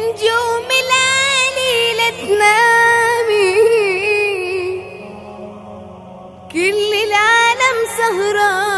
نجوم العليلة تنامي كل العالم سهران.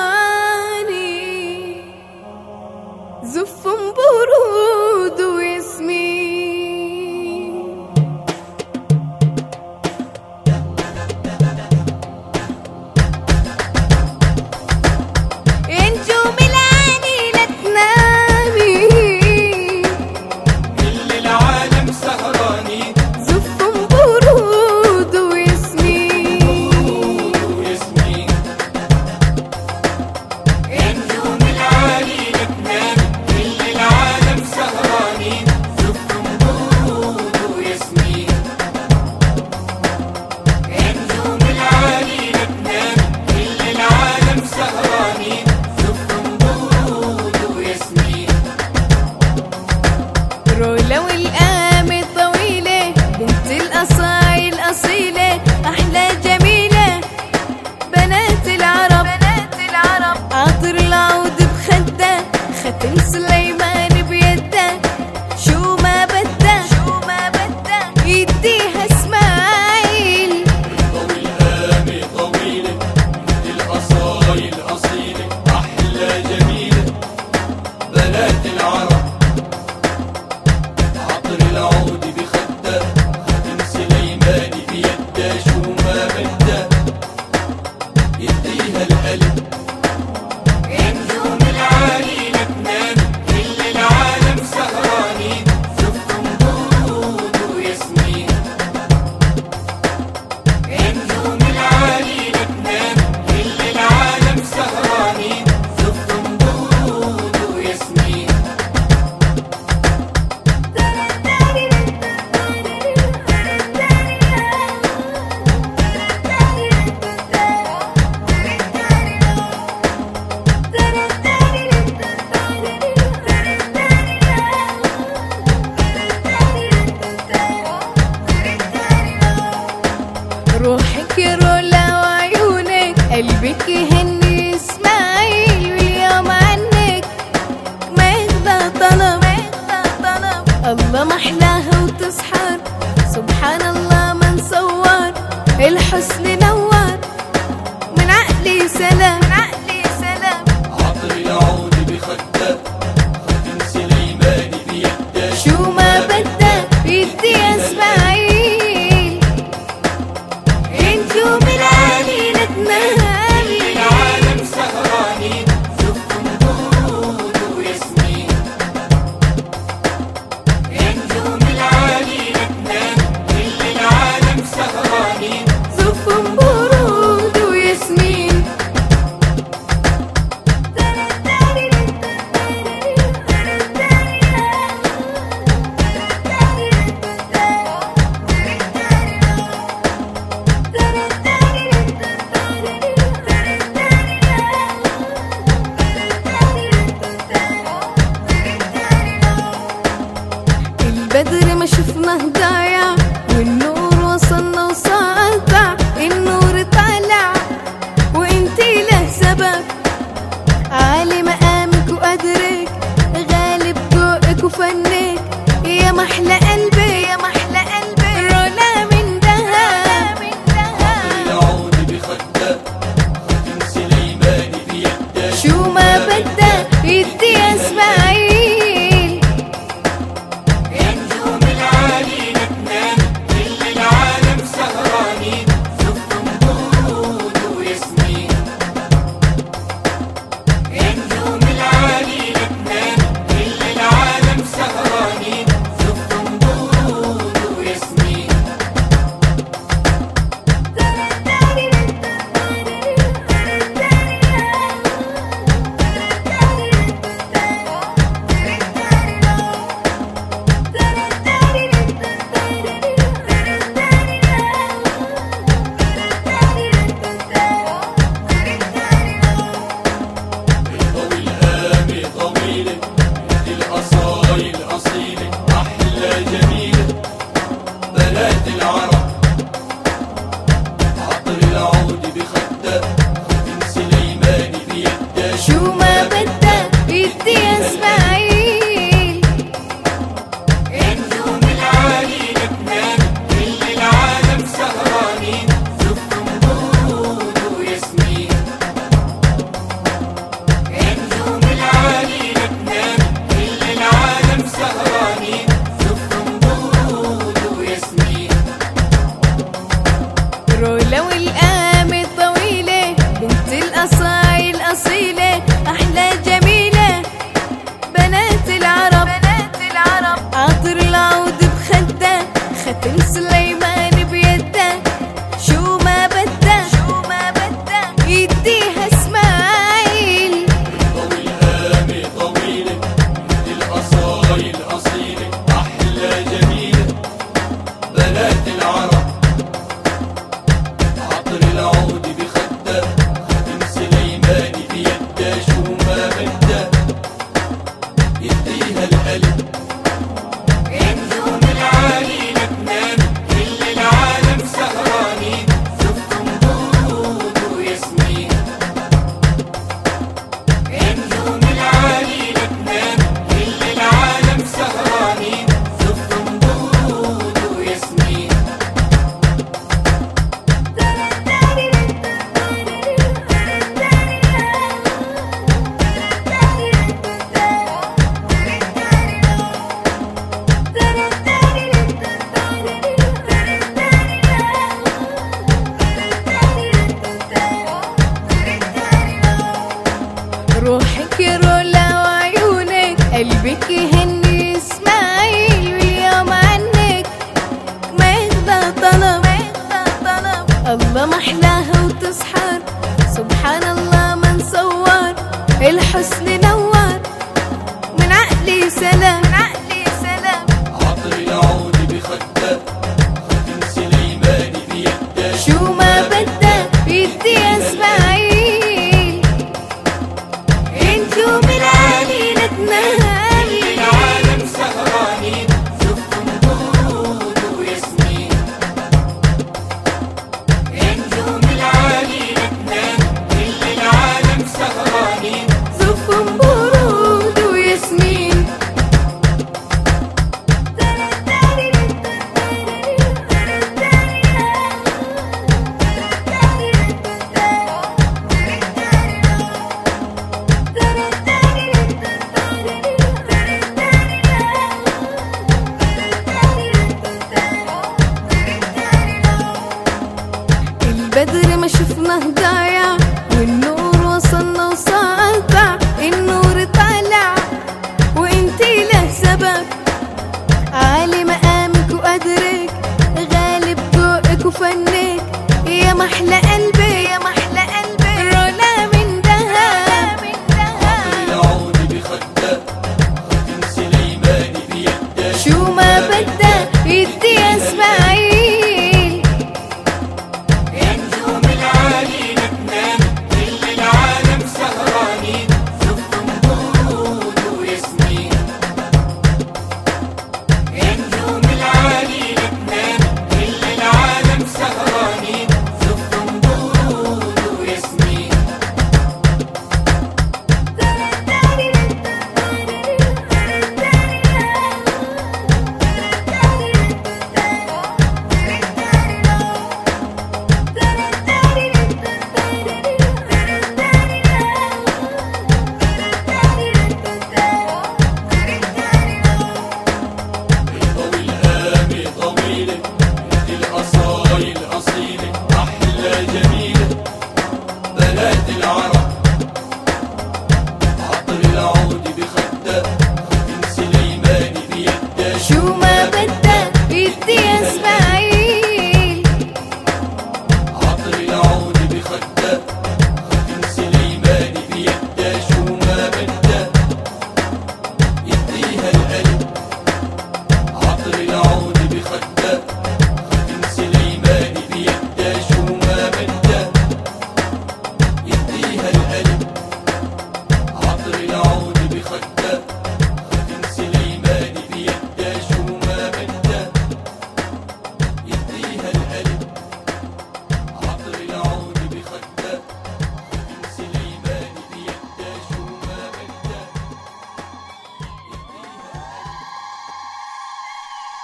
الحسن بدري ما شفناه دايم. It's late. ما شفنا هدايا والنور وصلنا وسقع النور طالع وانتي له سبب. عالي مقامك وقدرك غالب ذوقك وفنك يا محلى